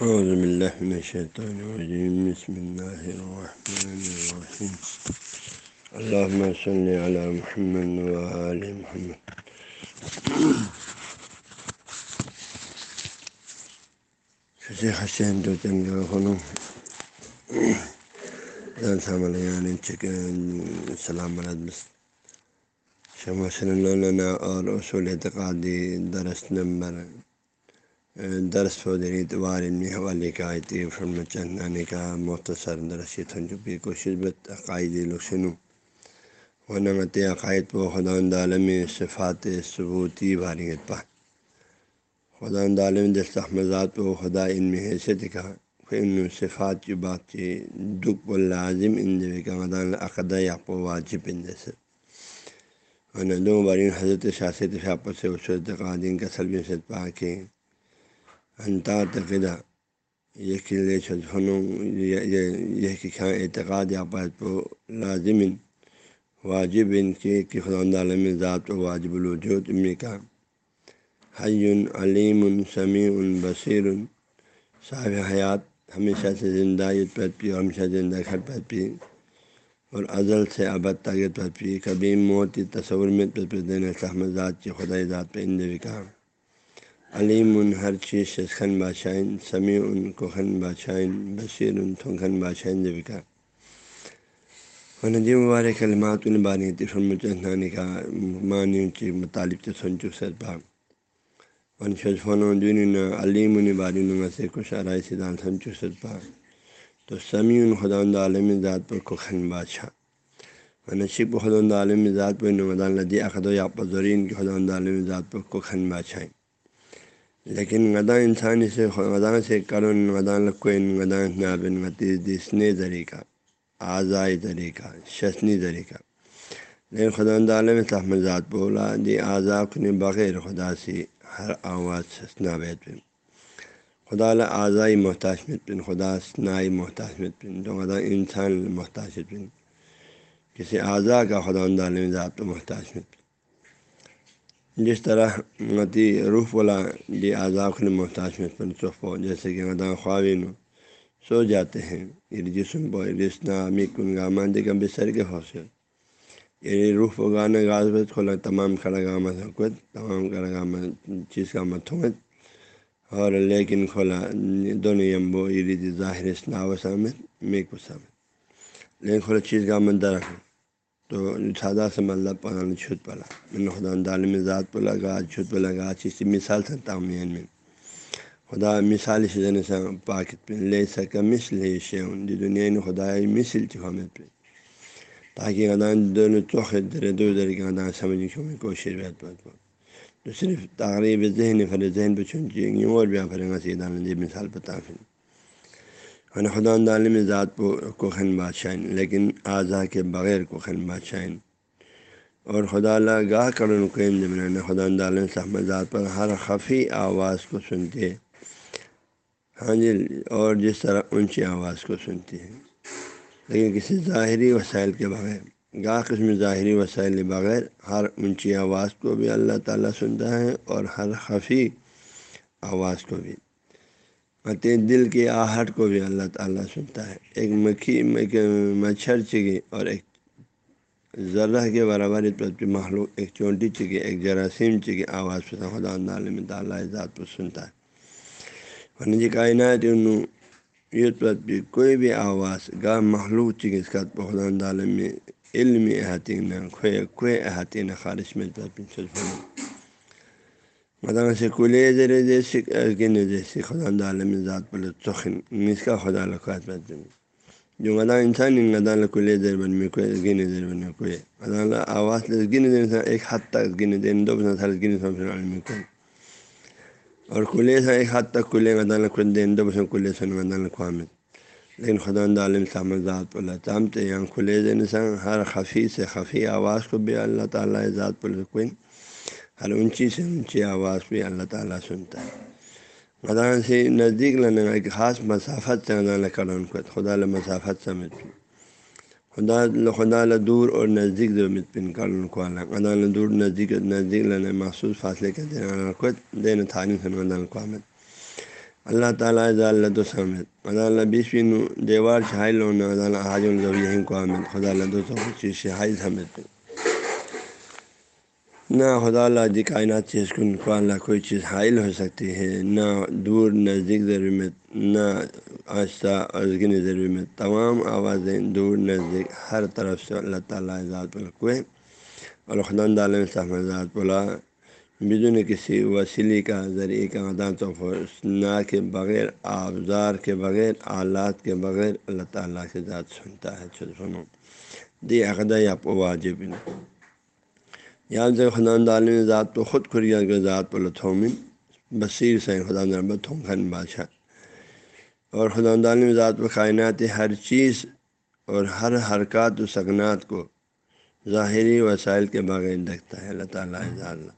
اعوذ باللہ من الشیطان الرجیم بسم اللہ الرحمن الرحیم اللہم صلی علی محمد وآل محمد. کسی حسین تو چنگا خنم دان سامل یعنی چکن. سلام علیہ شمع صلی اللہ اور اصول اعتقادی درس نمبر درس فودری اتوار علمی حوالے کا آتی فرم چندانے کا مختصر درسی تھنجبی کوشش بت عقائد لسنو و عقائد پو خدا عالم صفات ثبوتی باریت پا خدا عالم دستحمزات پو خدا علم حیثیت کا فن صفات کی بات چی دکھ و لازم ان کا مدان عقد یا پو واجب ان جیسے دو بارین حضرت شاست شاپ سے اصول قادین کا سلم سے پا کے انتا تقدا یہ قلعے چھنوں یہ کہ اعتقاد آپات پو لازم واجب ان کے کہ خدا عالم ذات و واجب الوجود میں کا۔ حیون علیم سمیع بصیر، صاحب حیات ہمیشہ سے زندہ پر پی اور ہمیشہ زندہ گھر پر پی، اور ازل سے ابد طاقت پر پی، کبھی موت تصور میں پر دینا سحمد ذات کی خدا ذات پہ ان کا۔ علیم ان ہر چیز سے بادشاہین، سمیع ان کو خن بادشاہین، بصیر ان تھن خن بادشاہین جبکا ندی مبارک کلمات البانی تفرم چندانی کا معنی کی مطالب سے سن چک سر پاک ون شفون دین علیم الباری نما سے کچھ آرائی سدان سن چک سر پاک تو سمیع ان خدا عالم ذات پر کو خن بادشاہ ونشب خدا عالم ذات پر نمدان لدی اقد و یا پذرین کی خدا عالم ذات پر کو خن بادشاہیں لیکن غدا انسانی سے غدا سے کرن غدا لکوین غدا نابن غتی دسنے طریقہ، آزائی طریقہ شسنی طریقہ۔ لیکن خدا عالم تحمد ذات بولا، دی اعضا نے بغیر خدا سے ہر آواز شسنا بیت بن۔ خدا اعضائی محتاج بن، خدا سنائی محتاج بن۔ تو غدا انسان محتاج بن۔ کسی اعضا کا خدا عالم ذات محتاج بن۔ جس طرح متی روح والا دی آزاد نے محتاج میں پر جیسے کہ مدان خوابین سو جاتے ہیں۔ یہ جسم بو رسنا امی کن گا ماندے بسر کے حوصلے۔ یہ روح و گانا گاز بت کھولا، تمام کھڑا گاما حکوت تمام کھڑا گاما چیز کا متھوت اور لیکن کھولا، دونوں یمبو یہ یعنی ظاہر اسنا وسامت میک وسامت لیکن کھولا چیز کا من درخت۔ تو سادہ سے مطلب پڑھانا چھت پلا۔ میں نے خدا عالم ذات پہ لگا چھت پہ لگا اچھی سی مثال تھا تعمیر یعنی۔ میں خدا مثال سے جن سے پاکت پہ لے سکا مسل ہے شیون۔ دی دنیا نے خدا مثل چکھا پہ تاکہ خدا دونوں چوکھے درے دو در کے خدا سمجھنے کی میں کوشش بیت پہ تو صرف تقریب ذہن پھر ذہن پہ چن چاہیے، اور بھی پھر گا سیدھا مثال پہ پتہ پھر خدا عالم ذات کو خن بادشاہ لیکن اعضا کے بغیر کو خن بادشاہ اور خدا اللہ گاہ کرن قیم جمن خدا عالم صحمد ذات پر ہر خفی آواز کو سنتے ہاں جی اور جس طرح اونچی آواز کو سنتی ہے لیکن کسی ظاہری وسائل کے بغیر، گاہ قسم ظاہری وسائل کے بغیر ہر اونچی آواز کو بھی اللہ تعالیٰ سنتا ہے اور ہر خفی آواز کو بھی۔ دل کی آہٹ کو بھی اللہ تعالیٰ سنتا ہے۔ ایک مکھی مچھر چگی اور ایک ذرہ کے برابر مخلوق، ایک چونٹی چگی، ایک جراثیم چگی آواز پہ خدا عالم تعالیٰ ذات پر سنتا ہے۔ ورنہ جی کائنات یہ بھی کوئی بھی آواز، گاہ مخلوق چگی اس کا خدا عالم میں علم احاطی نہ کھوئے کوئی احاطی نہ خارش میں مطلب سے کلے زرے جیسے گن جیسے خدا عالم ذات پر چخن اس کا خدا لخوات پہ جو مدا انسان ان غدا کلے زیر بن میں کوئی گن زیر بن میں کوئی مدا آواز گن انسان، ایک حد تک گن دین دو بسنا بسا گن سم سن عالم کوئی اور کلے سے ایک حد تک کلے غدا خود دین دو بسا کلے سن غدا خوامد لیکن خدا عالم سامد ذات پر چامتے یہاں کھلے انسان ہر خفی سے خفی آواز کو بھی اللہ تعالیٰ ذات پر کوئی ہر اونچی سے اونچی آواز بھی اللہ تعالیٰ سنتا ہے۔ خدا سے نزدیک لانے کا ایک خاص مسافت سے خدا کرا ان کو خدا ل مسافت سمجھ پی خدا خدا ل دور اور نزدیک مت پن کر ان کو اللہ خدا ل دور، نزدیک نزدیک لانے مخصوص فاصلے کے دینا خود دین تھانی سن خدا کو آمد اللہ تعالیٰ اللہ تو سمت خدا اللہ بیس نو دیوار چھائی لو نہ حاج یہیں کو آمد خدا اللہ چیز شہائی سمت نہ خدا اللہ جی کائنات چیز کن کو اللہ کوئی چیز حائل ہو سکتی ہے، نہ دور نزدیک ضرور نہ آہستہ ازگن ضرور میں۔ تمام آوازیں دور نزدیک ہر طرف سے اللہ تعالیٰ ذات کوئے اور خدا عالم صاحب ذات بولا بدون کسی وسیلے کا، ذریعے کا نہ کے بغیر، آبزار کے بغیر، آلات کے بغیر اللہ تعالیٰ کے ذات سنتا ہے۔ سنو دی عقدہ یا واجب یا خدان عالم ذات تو خود خریا کے ذات پر لطومن بصیر سے خدا تھوم خن بادشاہ۔ اور خدا عالم ذات و کائنات ہر چیز اور ہر حرکات و سکنات کو ظاہری وسائل کے بغیر دیکھتا ہے۔ اللہ تعالیٰ اللہ۔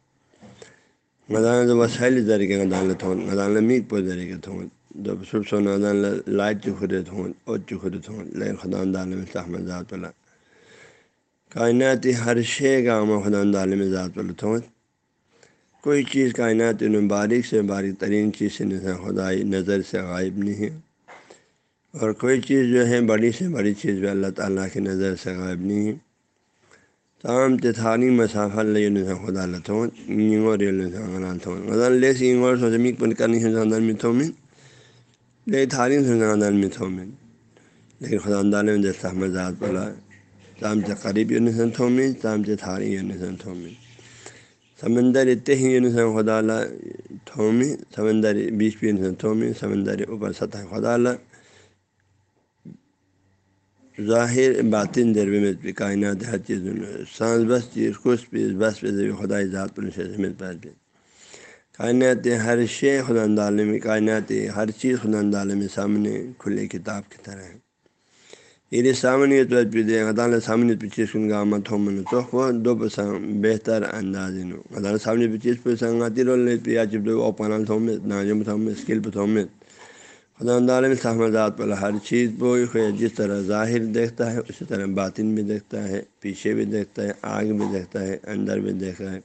مدان وسائل ذریعے غدان تھون مدان میک پہ ذریعے تھون جب صبح سو ندان لائٹ چکھرے تھون اور چکھرے تھون لین خدان عالم صاحب ذات اللہ کائناتی ہر شے کا عام خدان عالم ذات اللہ کوئی چیز کائنات باریک سے باریک ترین چیز سے خدائی نظر سے غائب نہیں۔ ہے اور کوئی چیز جو ہے بڑی سے بڑی چیز بھی اللہ تعالیٰ کی نظر سے غائب نہیں۔ ہے تام تھانی مسافہ لے خدا لتھون اور غزال لے سی انگور پن کرنی ہے زاندان میں تھومن لے میں لیکن خدا اندان میں جیسا مزاد پلا تام سے قریب یونیسن تھومن تام سے تھانی یونیسن تھومن سمندر اتنے ہی یونیسن خدا لا تھومی سمندر بیچ پہ یونیسن تھومی سمندر اوپر سطح خدا لا ظاہر باطن دربے میں کائنات ہر چیز سانس بس چیز خوش پیز بس پہ خدا ذات پر مت پہ کائنات ہر شے خدا عالم کائنات ہر چیز خدا عالم سامنے کھلے کتاب کی طرح ہے یہ سامنے پہ خدا سامنے پہ چیز کن گا مت ہو من تو دو پسند بہتر انداز خدا سامنے پہ چیز پہ سنگاتی رول پہ یا چپ دو پانا تھومت ناجم تھومت اسکل پہ تھومت خدا عالم صحمدات پر ہر چیز کو جس طرح ظاہر دیکھتا ہے اسی طرح باطن بھی دیکھتا ہے پیچھے بھی دیکھتا ہے آگ بھی دیکھتا ہے اندر بھی دیکھتا ہے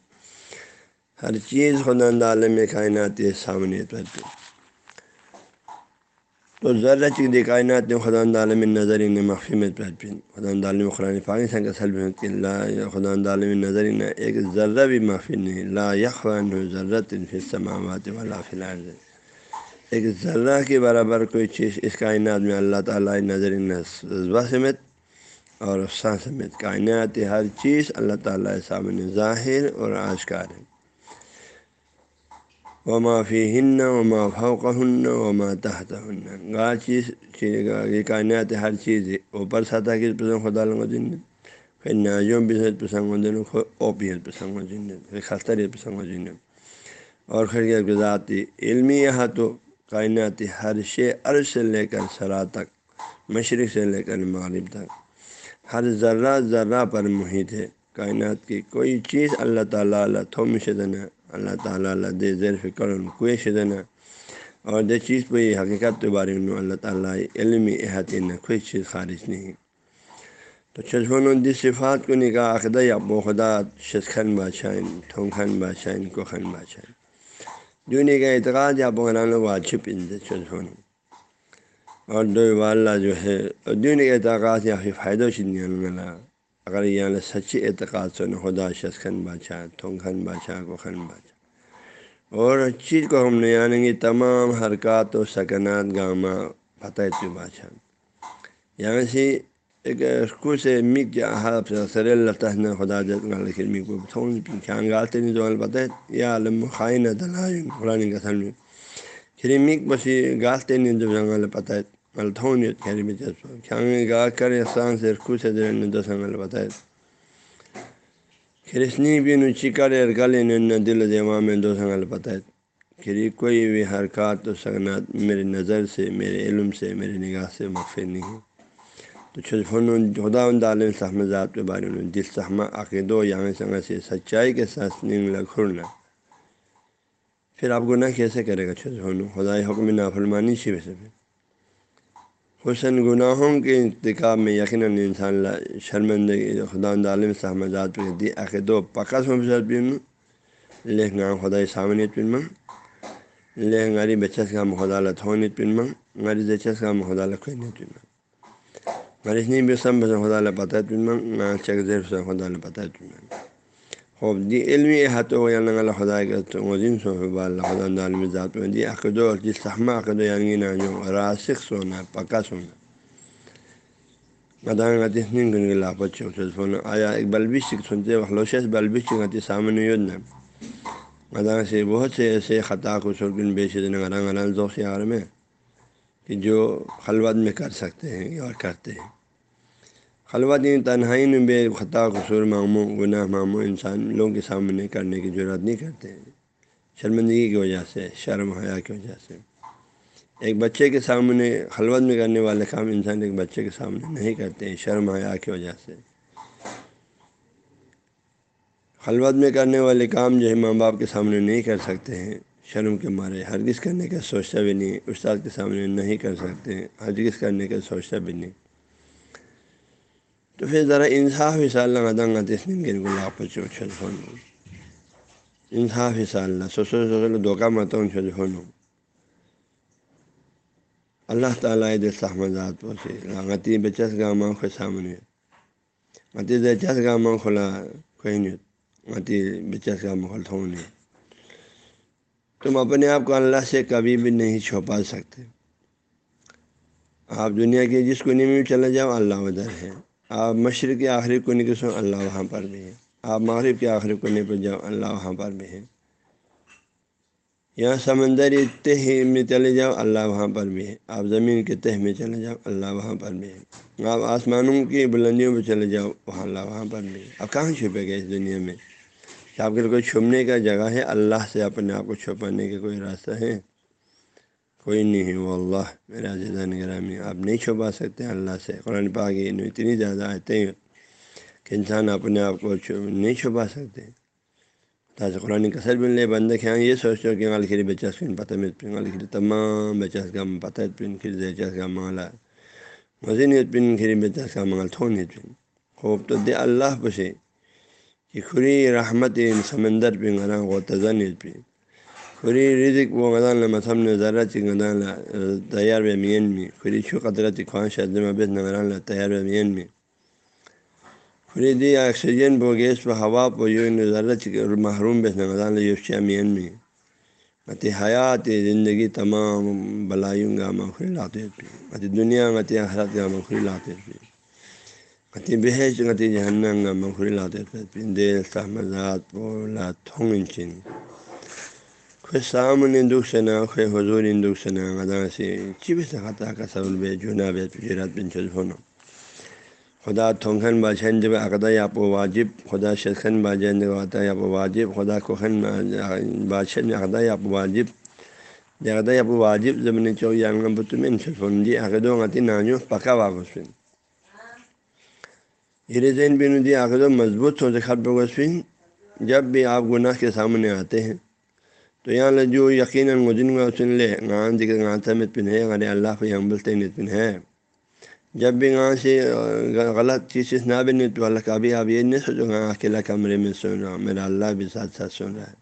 ہر چیز خدا عالم میں کائنات سامنے پر تو ذرا چیز کائنات خدا عالم نظر ان مخفی میں پین خدا عالم قرآن پاک سنگ اصل اللہ خدا عالم نظر ایک ذرہ بھی معافی نہیں لا یخوان ضرورت سماوات والا فی الحال ایک ذرہ کے برابر کوئی چیز اس کائنات میں اللہ تعالیٰ نظر نظبہ سمیت اور افساں سمیت کائنات ہر چیز اللہ تعالیٰ سامنے ظاہر اور آشکار. ہے و معافی ہن و ما فوق ہن و ما تحت ہن گا چیز یہ کائنات ہر چیز اوپر سطح کی پسند خدا لوں دن پھر ناجوں بھی پسند دن اوپیت پسند جن پھر خطر پسند جن اور پھر ذاتی علمی یہاں تو کائنات ہر شے عرض سے لے کر سرا تک، مشرق سے لے کر مغرب تک۔ ہر ذرہ ذرہ پر محیط ہے۔ کائنات کی کوئی چیز اللہ تعالیٰ اللہ تھوم شدنا اللہ تعالیٰ اللہ دے زیر فکر کوئی شدنا اور دے چیز پہ یہ حقیقت کے بارے میں اللہ تعالیٰ علمی احاطے نہ کوئی چیز خارج نہیں۔ تو چشمن دی صفات کو نکاح عقدہ یا بخدا شسخن بادشاہ، تھون خن بادشاہ، کو خن بادشاہ۔ دنیا کا اعتقاد یا بغران لوگ اچھے پنجے چل ہونے اور دو والا جو ہے دنیا کا اعتقاد یا پھر فائدہ ملا اگر یہ سچی اعتقاد سن، خدا شخص خن بادشاہ تھون خن بادشاہ کو خن بادشاہ اور چیز کو ہم نے یعنی آنیں گے تمام حرکات و سکنات گامہ فتح بادشاہ یہاں سے ایک کو سے مک جا حرف سر اللہ تعالیٰ خدا جت مک کو تھون کھان گالتے نہیں جو پتہ یا علم خائن دلائیں قرآن کا سن میں کھری مک بسی گالتے نہیں جو جنگل پتہ ہے مل گا کر احسان سے کو سے دل دو سنگل پتہ کھرسنی بھی نچی کر گلے نہ دل دیوا میں دو سنگل پتہ ہے کھری کوئی بھی حرکات و سکنات میری نظر سے میرے علم سے میری نگاہ سے مخفر نہیں ہے تو چھفن خدا عالم صحمہ ذات کے بارے میں دل صحمہ عقید و یام سنگ سے سچائی کے ساتھ نیم لکھڑنا پھر آپ گناہ کیسے کرے گا چھفن خدا حکم نافرمانی سے ویسے بھی حسن گناہوں کے انتخاب میں یقیناً انسان شرمندگی خدا عالم صحمہ ذات پہ دی عقید و پکا سب بھی لیکن خدا سامنے پن لے غریب بچس کا خدا اللہ تھونی پن منگ غریب بچس کا خدا اللہ کوئی پن منگ غریب نہیں بھی سم خدا اللہ پتہ پن منگ چک زیر خدا اللہ پتہ پن منگ خوب دی علمی ہاتھ ہو یا نگل خدا کے وزین اللہ خدا عالم ذات میں دی عقد و جس سہمہ عقد و یعنی نہ جو راسخ سونا پکا سونا مدان گتی گن کے لاپت سونا آیا ایک بلبی سکھ سنتے خلوشس بلبی سکھتی سامنے یودنا مدان سے بہت سے ایسے خطا کو سرگن بیچ رنگ رنگ ذوق یار میں کہ جو خلوت میں کر سکتے ہیں اور کرتے ہیں خلوت تنہائی میں بے خطا قصور معموں گناہ معموں انسان لوگوں کے سامنے کرنے کی ضرورت نہیں کرتے۔ شرمندگی کی وجہ سے، شرم حیا کی وجہ سے۔ ایک بچے کے سامنے خلوت میں کرنے والے کام انسان ایک بچے کے سامنے نہیں کرتے ہیں شرم حیا کی وجہ سے۔ خلوت میں کرنے والے کام جو ہے ماں باپ کے سامنے نہیں کر سکتے ہیں۔ شرم کے مارے، ہرگز کرنے کا سوچتا بھی نہیں، استاد کے سامنے نہیں کر سکتے ہیں ہرگز کرنے کا سوچتا بھی نہیں۔ تو پھر ذرا انصاف حصہ اللہ دنگا تس گن گلا پچو چھل فون انصاف حصہ اللہ سو سو سو دھوکہ متوں چھل فون اللہ تعالیٰ دل سحمدات پوچھے غتی بچس گاہ ماں کے سامنے غتی دچس گاہ ماں کھلا کوئی نہیں غتی بچس گاہ ماحول تھو تم اپنے آپ کو اللہ سے کبھی بھی نہیں چھپا سکتے آپ دنیا کے جس کنی میں چلے جاؤ اللہ ادھر ہے آپ مشرق کے آخری کنی کے سو اللہ وہاں پر بھی ہے آپ مغرب کے آخری کنی پہ جاؤ، اللہ وہاں پر بھی ہے یہاں سمندر تہ میں چلے جاؤ، اللہ وہاں پر بھی ہے آپ زمین کے تہ میں چلے جاؤ، اللہ وہاں پر بھی ہے آپ آسمانوں کی بلندیوں پہ چلے جاؤ، وہاں اللہ وہاں پر بھی ہے اب کہاں چھپے گئے اس دنیا میں؟ آپ کے کوئی چھپنے کا جگہ ہے؟ اللہ سے اپنے آپ کو چھپانے کا کوئی راستہ ہے؟ کوئی نہیں ہے وہ اللہ میرا عزیزہ نگرامی آپ نہیں چھپا سکتے اللہ سے۔ قرآن پاک اتنی زیادہ آتے ہیں کہ انسان اپنے آپ کو نہیں چھپا سکتے۔ تاکہ قرآن کثر بھی لے بندے کھیاں یہ سوچو کہ غال کھیری بچہ سن پتہ میں غال کھیری تمام بچہ کا پتہ پن کھیری زیچہ کا مالا مزے نہیں پن کھیری بچہ کا مال تھو نہیں پن۔ خوب تو دے اللہ پسے کہ کھری رحمت سمندر پن غرا وہ تزا نہیں پن کھری رزق وہ غدان مسم نے ذرا چی غدان تیار و مین میں کھری چھو قدرت خواہش عدم بیت نگران تیار و میں کھری دی آکسیجن پو گیس پہ ہوا پو یو ذرا چی محروم بیت نگران یوشیا مین میں متی حیات زندگی تمام بلائیوں گا مخری لاتے پی متی دنیا متی حرت گا مخری لاتے پی متی بحث گتی جہنم گا مخری لاتے پی دل سہمزات پولا تھونگ چین سامنے دکھ سے نہ خو حضور ان دکھ نہ غدا سے چیب سے خطا کا سول بے جنا بے پجرات بن چل ہونا خدا تھونکھن بادشاہ جب عقدہ یا پو واجب خدا شخن باجین واتا یا پو واجب خدا کوخن بادشاہ عقدہ یا پو واجب عقدہ یا پو واجب جب نے چو یا بت میں انشل فون دی عقدوں غتی نانو پکا واپس پن یہ زین بن دی عقدوں مضبوط ہو خط بگس پن جب بھی آپ گناہ کے سامنے آتے ہیں تو یہاں جو یقیناً مجن گا سن لے گان دکھ گان سمت پن ہے غیر اللہ کو یہاں بلتے پن ہے۔ جب بھی گاں سے غلط چیز نہ بھی نہیں، تو اللہ کبھی آپ یہ نہیں سوچو گاں اکیلا کمرے میں سن رہا ہوں میرا اللہ بھی ساتھ ساتھ سن رہا ہے۔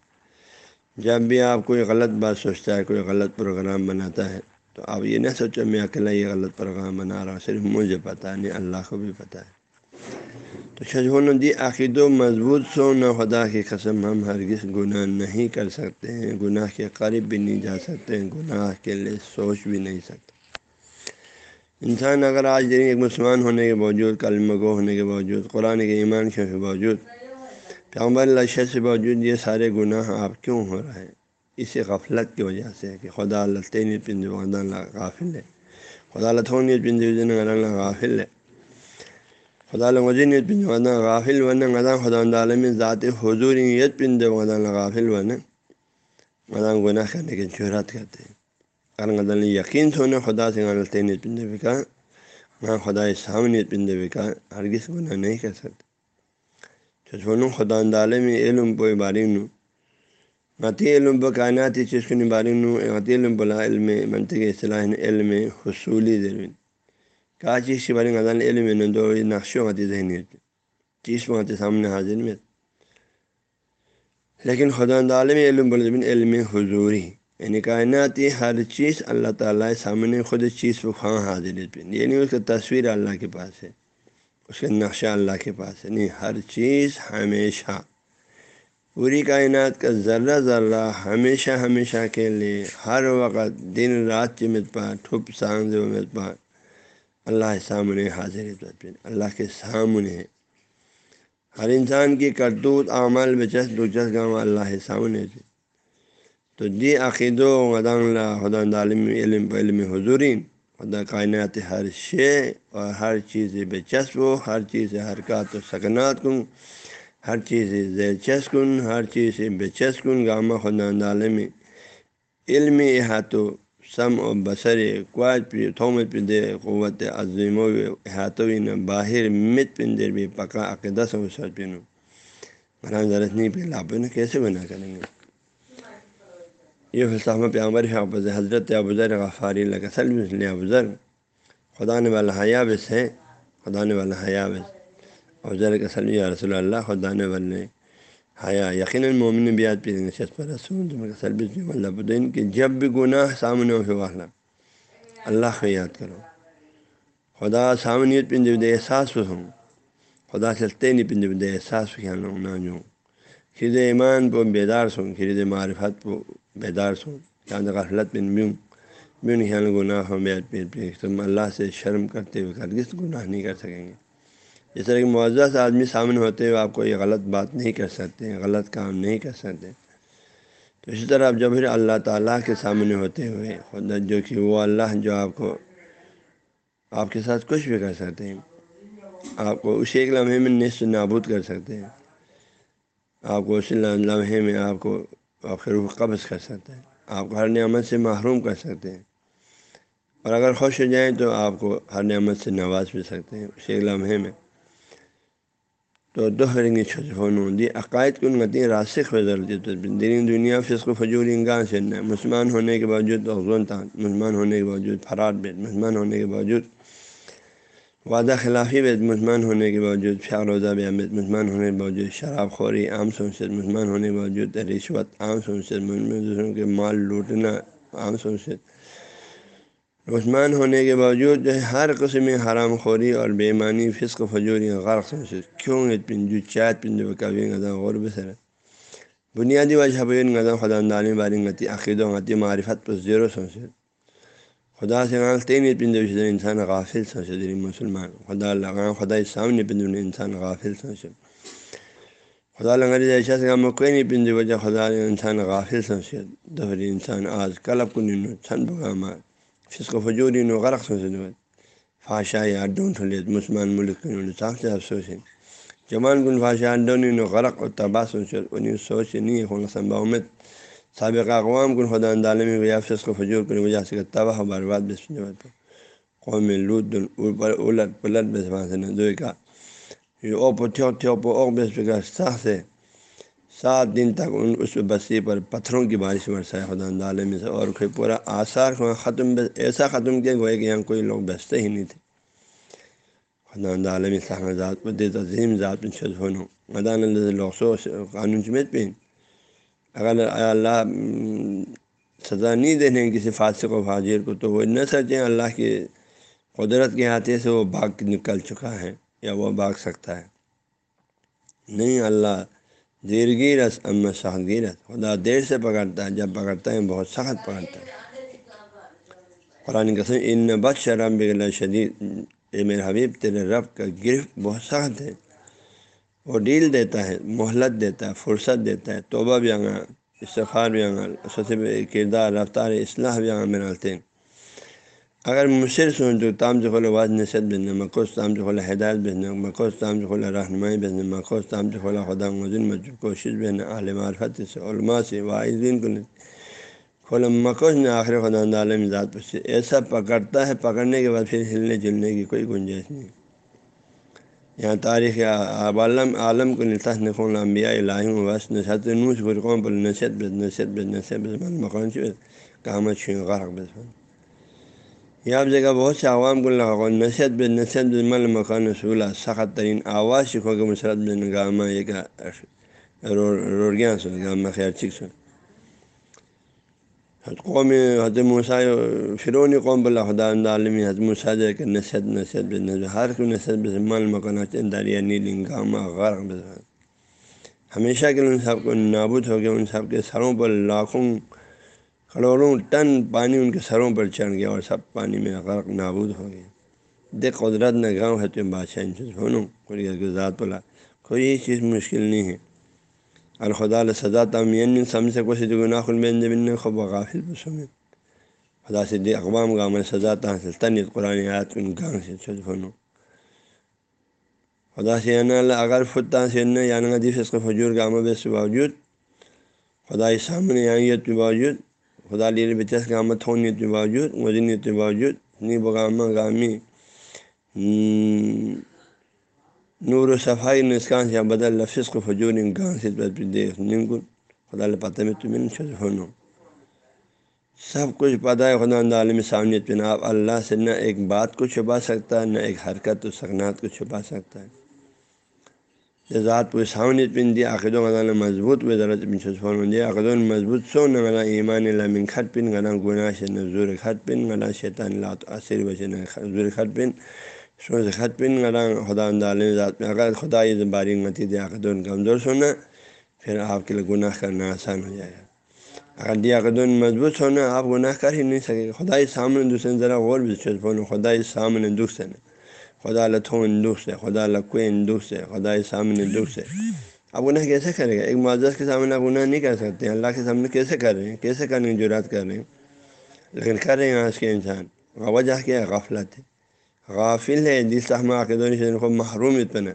جب بھی آپ کوئی غلط بات سوچتا ہے، کوئی غلط پروگرام بناتا ہے، تو آپ یہ نہ سوچو میں اکیلا یہ غلط پروگرام بنا رہا ہوں، صرف مجھے پتہ ہے، نہیں، اللہ کو بھی پتہ ہے۔ شجون دی عقید و مضبوط سو نہ خدا کی قسم ہم ہرگز گناہ نہیں کر سکتے ہیں، گناہ کے قریب بھی نہیں جا سکتے ہیں، گناہ کے لیے سوچ بھی نہیں سکتے۔ انسان اگر آج ایک مسلمان ہونے کے باوجود کلم گو ہونے کے باوجود، قرآن کے ایمان کے باوجود، پیغمبر لشر سے باوجود یہ سارے گناہ آپ کیوں ہو رہے ہیں؟ اسی غفلت کی وجہ سے کہ خدا اللہ تین پند اللہ غافل ہے۔ خدا اللہ تھون پند اللہ غافل ہے۔ خدا وزین پن ونا غافل ون غدا خدا عالم ذات حضور یت پن دے غدا غافل ون غدا گناہ کرنے کی جرات کرتے ہیں کارن غدا یقین سونے خدا سے غلط نیت پن دے کا وہاں خدا سامنے پن دے کا ہرگز گناہ نہیں کر سکتے تو سونو خدا عالم علم پوئے باری نو. غتی علم پہ کائناتی چیز کو نباری نو. غتی علم بلا علم منطقی اصطلاح علم حصولی زمین کا چیز کے بارے میں علم میں دو نقشوں آتی ذہنی ہوتی چیز میں آتے سامنے حاضر میں لیکن خدا عالم علم بول علم حضوری یعنی کائناتی ہر چیز اللہ تعالیٰ سامنے خود چیز کو خواہ حاضر یعنی اس کا تصویر اللہ کے پاس ہے اس کا نقشہ اللہ کے پاس ہے نہیں ہر چیز ہمیشہ پوری کائنات کا ذرہ ذرہ ہمیشہ ہمیشہ کے لیے ہر وقت دن رات چمت پا ٹھپ سانگ مت پا اللہ سامنے حاضر اللہ کے سامنے۔ ہے ہر انسان کی کرتوت عمل بچس دلچسپ گاؤں اللہ سامنے سے تو جی عقید و خدا عالم علم علم حضورین۔ خدا کائنات ہر شے اور ہر چیز بچسپ ہو، ہر چیز حرکات و سکنات کن، ہر چیز زیر کن، ہر چیز بچس کن۔ گامہ خدا عالم علم احاطو سم و بصر کوائٹ پہ تھومت پہ دے قوت عظیم و احاطو باہر مت پندر بھی پکا عقیدہ سو سر پینو بنا ضرورت نہیں پہ لاپے کیسے بنا کریں گے؟ یہ فلسفہ پیامبر ہے ابز حضرت ابوذر غفاری اللہ سلم ابوذر خدا نے والا حیا بس ہے، خدا نے والا حیا بس۔ ابوذر کا یا رسول اللہ، خدا نے والے حیا، یقیناً مومن بیات پہ نشست پر رسول اللہ بدین کہ جب بھی گناہ سامنے ہو والا اللہ کو یاد کرو. خدا سامنے پند احساس ہوں خدا سے نہیں پند احساس نہ جو خرید ایمان پو بیدار سوں خرید معرفت پو بیدار سوں چاند یعنی غفلت بن بیوں بیوں خیال یعنی گناہ ہو بیت پیر پہ تم اللہ سے شرم کرتے ہوئے کر گناہ نہیں کر سکیں گے جس طرح کہ معزز آدمی سامنے ہوتے ہوئے آپ کو یہ غلط بات نہیں کر سکتے غلط کام نہیں کر سکتے تو اسی طرح آپ جب پھر اللہ تعالیٰ کے سامنے ہوتے ہوئے، خدا جو کہ وہ اللہ جو آپ کو، آپ کے ساتھ کچھ بھی کر سکتے ہیں، آپ کو اسی ایک لمحے میں نصف نابود کر سکتے ہیں۔ آپ کو اسی لمحے میں آپ کو آپ کے روح قبض کر سکتے ہیں۔ آپ کو ہر نعمت سے محروم کر سکتے ہیں۔ اور اگر خوش ہو جائیں تو آپ کو ہر نعمت سے نواز بھی سکتے ہیں۔ اسی ایک لمحے میں تو دو ہرنگی چھت ہونوں دی عقائد کو نتی راسک ہو دینی دنیا فسق و فجور انگان سے مسلمان ہونے کے باوجود تان مسلمان ہونے کے باوجود فرار بیت، مسلمان ہونے کے باوجود وعدہ خلافی بے مسلمان ہونے کے باوجود فیار روزہ بے مسلمان ہونے کے باوجود شراب خوری عام سنسد مسلمان ہونے کے باوجود رشوت عام سنسد دوسروں کے مال لوٹنا عام سنسد عثمان ہونے کے باوجود جو ہے ہر قسم حرام خوری اور بے معنی فسق و فجوری غرق سنسد کیوں پن جو چائے کبھی غذا غور بسر بنیادی وجہ بین غذا خدا دانی باری غتی عقید و غتی معرفت پر زیرو سنسد خدا سے تین پند انسان غافل سوچے یعنی مسلمان، خدا اللہ خدا سامنے پند انسان غافل سوچے خدا لنگر ایسا سے کوئی نہیں پند وجہ خدا انسان غافل سوچے دوہری انسان آج کلب کو نینو چھن بغامہ فسق و فجوری نو غرق سوچے دو فاشا یا ڈونٹ لیت مسلمان ملک صاف سے افسوس ہے جمان کن فاشا ڈونی نو غرق و تباہ سوچے انہیں سوچ نہیں ہے خون سمبھاؤ سابق اقوام کن خدا اندالم فص کو فجور کر وجہ سے تباہ و برباد بس قوم لود اوپر الٹ پلٹ بس سے نہ دو کا یہ اوپ تھو تھو پو اوک بس پہ سخ سے سات دن تک ان اس بسی پر پتھروں کی بارش برسائے، خدا عالم سے۔ اور کوئی پورا آثار ختم ایسا ختم کیا گوئے کہ یہاں کوئی لوگ بستے ہی نہیں تھے۔ خدا عالم صاحب ذات پر دے تظیم ذات میں چھت ہونوں مدان اللہ لوگ سو قانون چمیت پہ اگر اللہ سزا نہیں دینے کسی فاصق و فاجر کو تو وہ نہ سچیں اللہ کی قدرت کے ہاتھے سے وہ باغ نکل چکا ہے یا وہ بھاگ سکتا ہے۔ نہیں، اللہ دیر گیرس ام سخت گیرت خدا دیر سے پکڑتا ہے، جب پکڑتا ہے، بہت سخت پکڑتا ہے۔ قرآن قسم، ان بخش شرم بغل شدید، اے میرے حبیب، تیرے رب کا گرفت بہت سخت ہے۔ وہ ڈیل دیتا ہے، مہلت دیتا ہے، فرصت دیتا ہے، توبہ بھی آگا استفار بھی آگا سب کردار، رفتار اصلاح بھی آگا میں اگر مصر سن تو تام جو خلا واض نصیت بھیجنا مکوس تام جو ہدایت بھیجنا مکوس تام جو رہنمائی بھیجنا مکوس تام جو خدا مدن مجھے کوشش بھیجنا عالم عرفت سے علماء سے واحدین کو کھولا مکوس نے آخر خدا عالم ذات پر سے ایسا پکڑتا ہے، پکڑنے کے بعد پھر ہلنے جلنے کی کوئی گنجائش نہیں۔ یہاں تاریخ عالم عالم کو نتاث نقول انبیاء الہم وس نشت نوش فرقوں پر نشت بس نشت بس نشت بس مقام سے کامت چھو غرق بس۔ یہ آپ جگہ بہت سے عوام کو لگا نشت بس نشت بس مکان رسولہ سخت ترین آواز سکھو کے مسرت بن گامہ یہ روڑیاں سن گامہ خیر چک سن۔ قوم، حضرت مسا فرونی قوم بلا خدا عالمی، حضرت مساج کے نصیحت نصیحت ہر کوئی نصیحت مال مکانا دریا، نیل، گاما، غرق ہمیشہ کے ان سب کو نابود ہو گیا، ان سب کے سروں پر لاکھوں کروڑوں ٹن پانی ان کے سروں پر چڑھ گیا اور سب پانی میں غرق نابود ہو گیا دیکھ قدرت نہ گاؤں ہے تو بادشاہ ان ہونوں کوئی ذات بلا کوئی چیز مشکل نہیں ہے۔ الخدا سزا تم سم سے کوئی گناہ خلبین خب غافل بسمن خدا سے دی اقوام گام سزا تحصل تن قرآن آیات کن گاؤں سے چھت ہونوں خدا سے اگر فتح سے یعنی حدیث اس کو فجور کا عمل سے باوجود، خدا سامنے آئیت کے باوجود خدا لی بچس کا آمد ہونی کے باوجود وزنیت کے باوجود نی بغامہ گامی نور و صفائی نسکان سے بدل لفظ کو فجور گان سے دیکھ خدا پتہ میں تمہیں چھت ہونو سب کچھ پتہ ہے خدا عالم سامنے پن آپ اللہ سے نہ ایک بات کو چھپا سکتا ہے نہ ایک حرکت و سکنات کو چھپا سکتا ہے۔ ذات پہ سامنے پن دی عقد و غذا مضبوط و ضرورت پن چھپن دی عقد مضبوط سو نہ غلا ایمان لمن خط پن غنا گناہ سے زور خط پن غلا شیطان لات اثر بچے زور خط پن سو سے خط پن غلا خدا عالم ذات میں اگر خدا یہ باری متی دی عقد کمزور سونا پھر آپ کے لیے گناہ کرنا آسان ہو جائے گا۔ اگر دیا قدون مضبوط ہونا آپ گناہ کر ہی نہیں سکے خدا سامنے دوسرے ذرا غور بھی چھپن خدا سامنے دکھ سے خدا لتھون دکھ سے، خدا لکوین دکھ سے، خدا سامنے دکھ سے۔ آپ گناہ کیسے کرے گا ایک معذرت کے سامنے آپ گناہ نہیں کر سکتے، اللہ کے سامنے کیسے کر رہے ہیں؟ کیسے کرنے کی جرات کر رہے ہیں؟ لیکن کر رہے ہیں آج کے انسان۔ وجہ کیا غافلت ہے۔ غافل ہے جس ہم کے دونوں کو محروم اتنا۔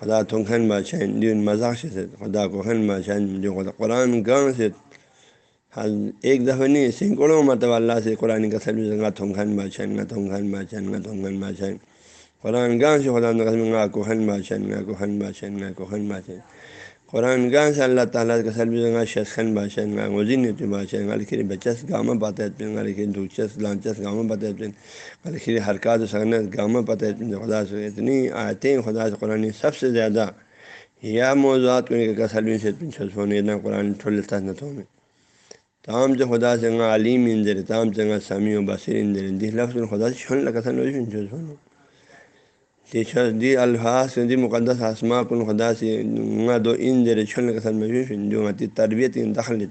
خدا تنخن بادشاہ مذاق سے خدا کو خن بادشاہ، جو خدا قرآن گاؤں سے۔ ایک دفعہ نہیں، سینکڑوں مرتبہ اللہ سے قرآن کا سر گا تھوں خان بادشاہ گا تھوں خان بادشاہ گا تھوں خان بادشاہ۔ قرآن گاہ سے خدا گا کو خن بادشاہ گا کو خن بادشاہ گا کو خن بادشاہ قرآن گاہ سے اللہ تعالیٰ کا سر گا شخ خن بادشاہ گا وزین تو بادشاہ گا بچس گامہ پتہ پن گا دھوچس لانچس گامہ پتہ پن گا حرکات و سگنت گامہ پتہ پن خدا سے اتنی آتے ہیں خدا سے قرآن سب سے زیادہ یا موضوعات کو سلوین سے پن چھسونے اتنا قرآن ٹھولتا نہ میں تام جو خدا سے علیم اندر تام سے سمی و بصیر اندر دی لفظ خدا سے چھن لگا تھا دی الفاظ دی مقدس آسما کن خدا سے دو اندر چھن لگا تھا جو متی تربیت دخل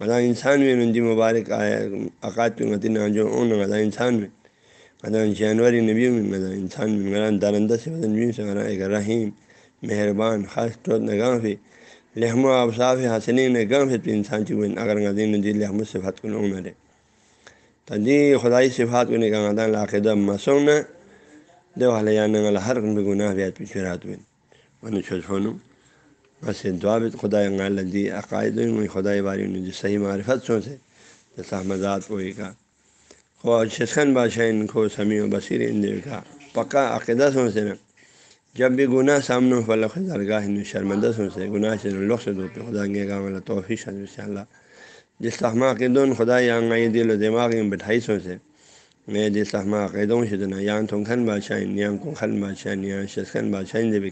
مدا انسان میں نندی مبارک آیا عقائد متی نہ جو اون مدا انسان میں مدا جانوری نبی میں مدا انسان میں میرا درندہ سے مطلب نبی سے ایک رحیم مہربان خاص طور نگاہ بھی لحم و ابصاف حسنی نے گم ہے تو انسان چکن اگر غدین دی لحم صفات کو نہ رے تدی خدائی صفات کو نکاح لاقدہ مسون دو حلیان ہر گناہ بیات پیچھے رات ہوئے من بس دعا بھی خدا دی عقائد خدائی باری نے جو صحیح معرفت سو سے جیسا مزاد کوئی کا خو شسخن بادشاہ ان کو سمیع و بصیر ان کا پکا عقیدہ سو سے جب بھی گناہ سامنے فلق درگاہ شرمندہ سن سے گناہ سے لوگ سے دو خدا کے گاہ اللہ توفیق سے اللہ جس تحمہ دون خدا یا دل و دماغ میں بٹھائی سو سے میں جس تحمہ عقیدوں سے دنا یا تم خن بادشاہ یا کو خن بادشاہ یا شسخن بادشاہ دے بھی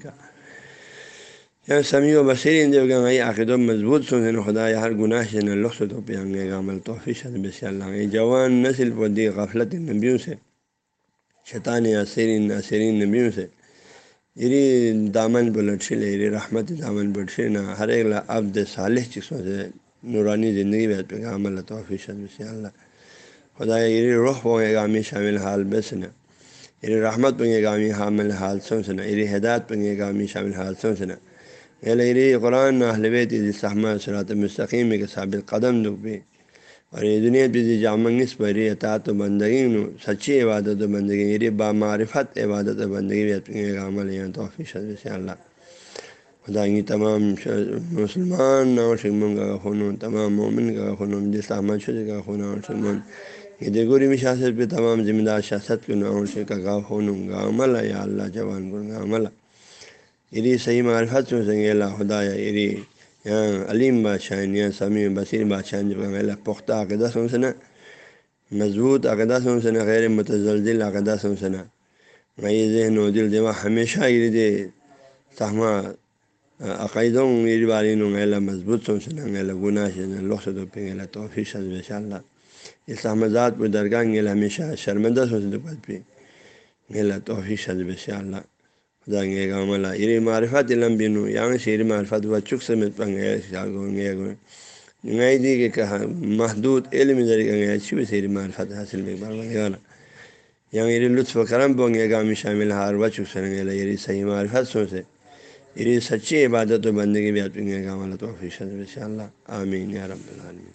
یا سمیع و بصیر ان دیو گا عقید و مضبوط سن خدا یا ہر گناہ سے نہ لخ سے دو گا عمل توفیق بس اللہ یہ جوان نسل پر دی غفلت نبیوں سے شیطان اثرین اثرین نبیوں سے اری دامن بلٹشل اری رحمت دامن بلٹشل نہ ہر ایک عبد صالح چکسوں سے نورانی زندگی میں پیغام اللہ توفیش اللہ خدا اری رخ پونگے گامی شامل حال بس نہ اری یعنی رحمت پنگے گامی حامل حال سن سنا اری یعنی ہدایت پنگے گامی شامل حال سن سنا اری قرآن حلویت صحمہ صلاحت مستقیم کے ثابت قدم دکھ اور یہ دنیا پہ جامنگس پر اطاعت و بندگی نو سچی عبادت و بندگی. یعنی یہ بامعرفت عبادت و بندگی بھی عمل یا توفیق سے اللہ خدا کی تمام مسلمان اور شکمن کا خون تمام مومن کا خون جس احمد شد کا خون اور شکمن یہ دیگوری میں شاست پہ تمام ذمہ دار شاست کے نام سے کا خون گا عمل یا اللہ جوان گن گا عمل یہ صحیح معرفت سنگے اللہ خدا یا اری یہاں علیم بادشاہ یا سمیع بصیر بادشاہ جب اللہ پختہ عقیدہ سن سنا مضبوط عقیدہ سن سنا غیر متزلزل عقیدہ سن سنا میں ذہن و دل دماغ ہمیشہ یہ دے تہمہ عقائدوں میری باری نونگیلا مضبوط سن سے ننگیلا گناہ سے لوگ سے تو پنگیلا توفیق حضب اللہ اس احمدات پہ درگاہ گیلا ہمیشہ شرمندہ سن سے پت گیلا توفیق حضب اللہ۔ خدا گے گا ملا اری معرفت علم بینو یہاں سے اری معرفت و چک سے مت پنگے گئے دی کہ کہا محدود علم ذریعہ گیا اچھی سے اری معرفت حاصل بھی بار گانا یہاں اری لطف و کرم پنگے گا میں شامل ہار و چک سے گیلا اری صحیح معرفت سو سے۔ یہ سچی عبادت و بندگی بھی آپ گے گا ملا توفیق حضب اللہ۔ آمین یا رب العالمین۔